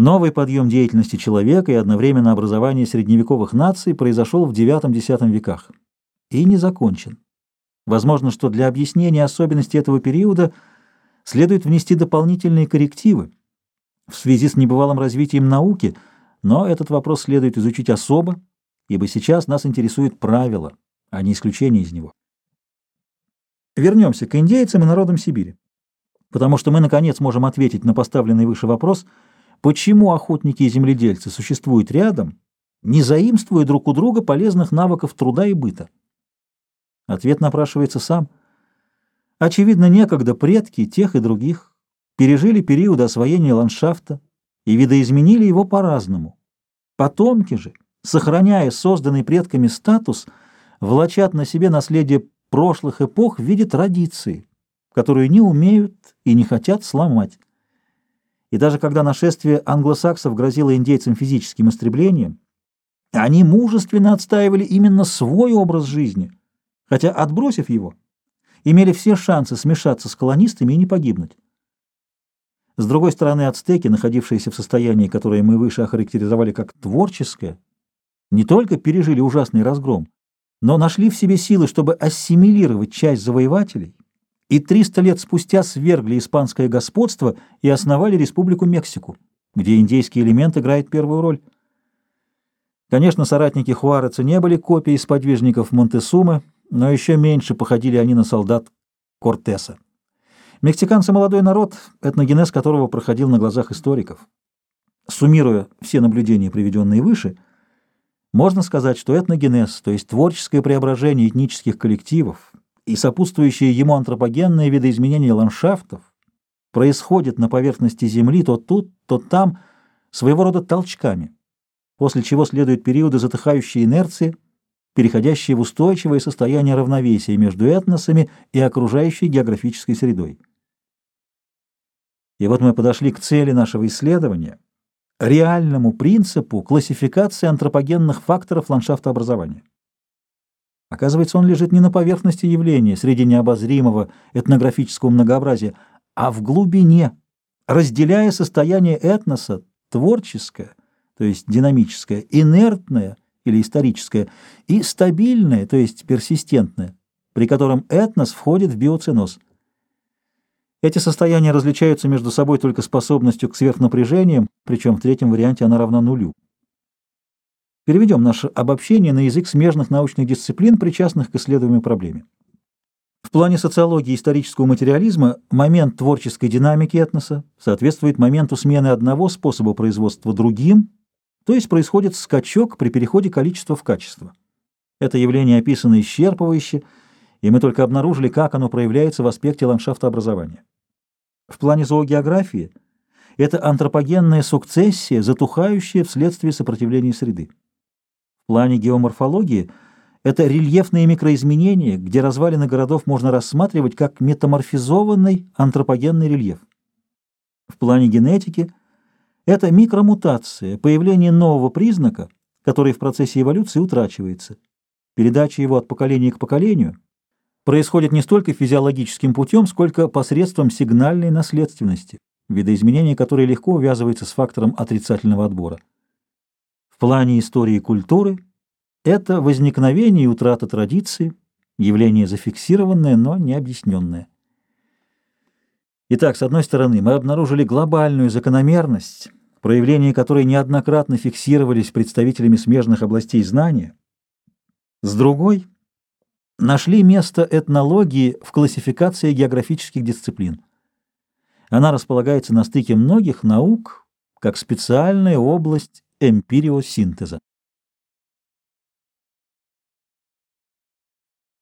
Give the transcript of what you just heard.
Новый подъем деятельности человека и одновременно образование средневековых наций произошел в IX-X веках и не закончен. Возможно, что для объяснения особенностей этого периода следует внести дополнительные коррективы в связи с небывалым развитием науки, но этот вопрос следует изучить особо, ибо сейчас нас интересует правило, а не исключение из него. Вернемся к индейцам и народам Сибири, потому что мы, наконец, можем ответить на поставленный выше вопрос, почему охотники и земледельцы существуют рядом, не заимствуя друг у друга полезных навыков труда и быта. Ответ напрашивается сам. Очевидно, некогда предки тех и других пережили период освоения ландшафта и видоизменили его по-разному. Потомки же, сохраняя созданный предками статус, влачат на себе наследие прошлых эпох в виде традиции, которую не умеют и не хотят сломать. И даже когда нашествие англосаксов грозило индейцам физическим истреблением, они мужественно отстаивали именно свой образ жизни, хотя, отбросив его, имели все шансы смешаться с колонистами и не погибнуть. С другой стороны, ацтеки, находившиеся в состоянии, которое мы выше охарактеризовали как творческое, не только пережили ужасный разгром, но нашли в себе силы, чтобы ассимилировать часть завоевателей, и 300 лет спустя свергли испанское господство и основали Республику Мексику, где индейский элемент играет первую роль. Конечно, соратники Хуареца не были копией сподвижников Монтесумы, но еще меньше походили они на солдат Кортеса. Мексиканцы — молодой народ, этногенез которого проходил на глазах историков. Суммируя все наблюдения, приведенные выше, можно сказать, что этногенез, то есть творческое преображение этнических коллективов и сопутствующие ему антропогенные видоизменения ландшафтов, происходит на поверхности Земли то тут, то там, своего рода толчками, после чего следуют периоды затыхающей инерции, переходящие в устойчивое состояние равновесия между этносами и окружающей географической средой. И вот мы подошли к цели нашего исследования — реальному принципу классификации антропогенных факторов ландшафтообразования. Оказывается, он лежит не на поверхности явления среди необозримого этнографического многообразия, а в глубине, разделяя состояние этноса творческое, то есть динамическое, инертное или историческое, и стабильное, то есть персистентное, при котором этнос входит в биоценоз – эти состояния различаются между собой только способностью к сверхнапряжениям, причем в третьем варианте она равна нулю. Переведем наше обобщение на язык смежных научных дисциплин, причастных к исследуемой проблеме. В плане социологии исторического материализма момент творческой динамики этноса соответствует моменту смены одного способа производства другим, то есть происходит скачок при переходе количества в качество. Это явление описано исчерпывающе, и мы только обнаружили, как оно проявляется в аспекте ландшафтообразования. В плане зоогеографии это антропогенная сукцессия, затухающая вследствие сопротивления среды. Плане геоморфологии это рельефные микроизменения, где развалины городов можно рассматривать как метаморфизованный антропогенный рельеф. В плане генетики это микромутация, появление нового признака, который в процессе эволюции утрачивается. Передача его от поколения к поколению – происходит не столько физиологическим путем, сколько посредством сигнальной наследственности, видоизменения которой легко увязывается с фактором отрицательного отбора. Плане истории и культуры это возникновение и утрата традиции, явление зафиксированное, но не объясненное. Итак, с одной стороны, мы обнаружили глобальную закономерность, проявления которой неоднократно фиксировались представителями смежных областей знания. С другой — нашли место этнологии в классификации географических дисциплин. Она располагается на стыке многих наук как специальная область эмпириосинтеза.